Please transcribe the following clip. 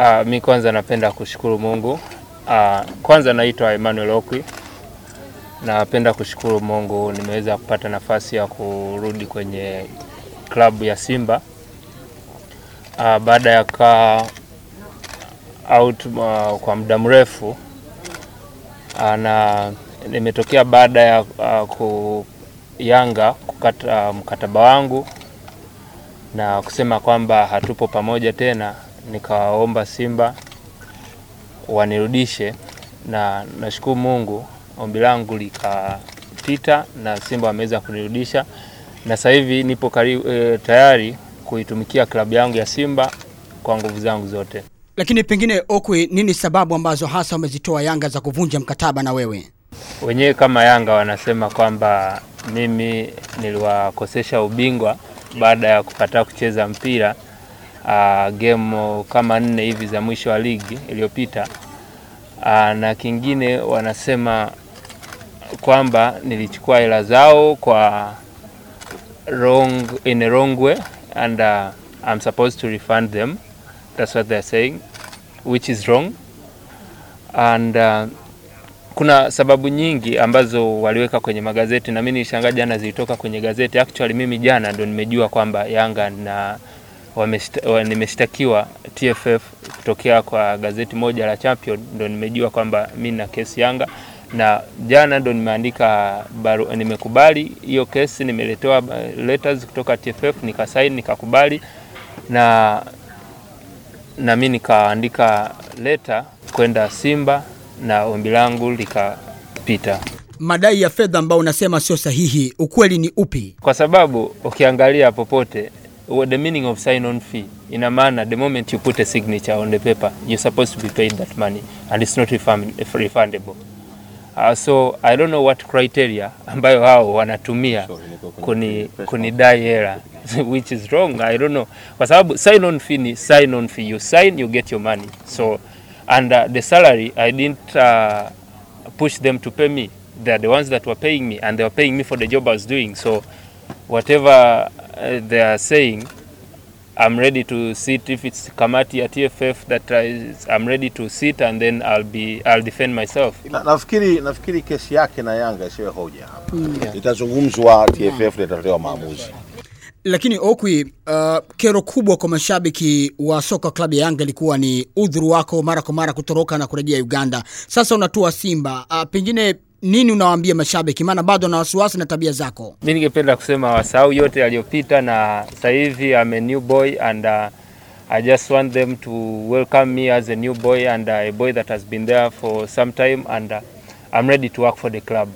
Uh, mi kwanza napenda kushukuru Mungu. Uh, kwanza naitwa Emmanuel Okwi. Napenda kushukuru Mungu nimeweza kupata nafasi ya kurudi kwenye klabu ya Simba uh, baada ya kaa out uh, kwa muda mrefu uh, na nimetokea baada ya uh, ku Yanga kukata uh, mkataba wangu na kusema kwamba hatupo pamoja tena, nikawaomba Simba wanirudishe, na nashukuru Mungu ombi langu likapita na Simba wameweza kunirudisha, na sasa hivi nipo karibu, e, tayari kuitumikia klabu yangu ya Simba kwa nguvu zangu zote. Lakini pengine Okwi, nini sababu ambazo hasa wamezitoa Yanga za kuvunja mkataba na wewe? Wenyewe kama Yanga wanasema kwamba mimi niliwakosesha ubingwa baada ya kukataa kucheza mpira uh, game kama nne hivi za mwisho wa ligi iliyopita. Uh, na kingine wanasema kwamba nilichukua hela zao kwa wrong, in a wrong way and uh, I'm supposed to refund them. That's what they're saying which is wrong and uh, kuna sababu nyingi ambazo waliweka kwenye magazeti na mimi nilishangaa jana zilitoka kwenye gazeti. Actually mimi jana ndo nimejua kwamba Yanga na nimeshtakiwa TFF kutokea kwa gazeti moja la Champion, ndo nimejua kwamba mi na kesi Yanga, na jana ndo nimeandika baru, nimekubali hiyo kesi, nimeletewa letters kutoka TFF nikasaini, nikakubali na na mimi nikaandika leta kwenda Simba na ombi langu likapita. Madai ya fedha ambayo unasema sio sahihi, ukweli ni upi? Kwa sababu ukiangalia popote the meaning of sign on fee ina maana the moment you put a signature on the paper you're supposed to be paid that money and it's not refundable. Uh, so I don't know what criteria ambayo hao wanatumia kuni kunidai hela which is wrong I don't know, kwa sababu sign on fee ni sign on fee, you sign you get your money so and uh, the salary I didn't uh, push them to pay me. They're the ones that were paying me, and they were paying me for the job I was doing. So whatever uh, they are saying, I'm ready to sit. If it's kamati at TFF that I'm ready to sit, and then I'll be I'll defend myself. Na, nafikiri nafikiri kesi yake na Yanga isiwe hoja hapa mm. Itazungumzwa TFF na itatolewa maamuzi. Lakini Okwi, uh, kero kubwa kwa mashabiki wa soka klabu ya Yanga ilikuwa ni udhuru wako mara kwa mara kutoroka na kurejea Uganda. Sasa unatua Simba, uh, pengine nini unawaambia mashabiki, maana bado na wasiwasi na tabia zako? Mi ningependa kusema wasahau yote yaliyopita, na sasa hivi I'm a new boy and uh, I just want them to welcome me as a new boy and uh, a boy that has been there for some time and uh, I'm ready to work for the club.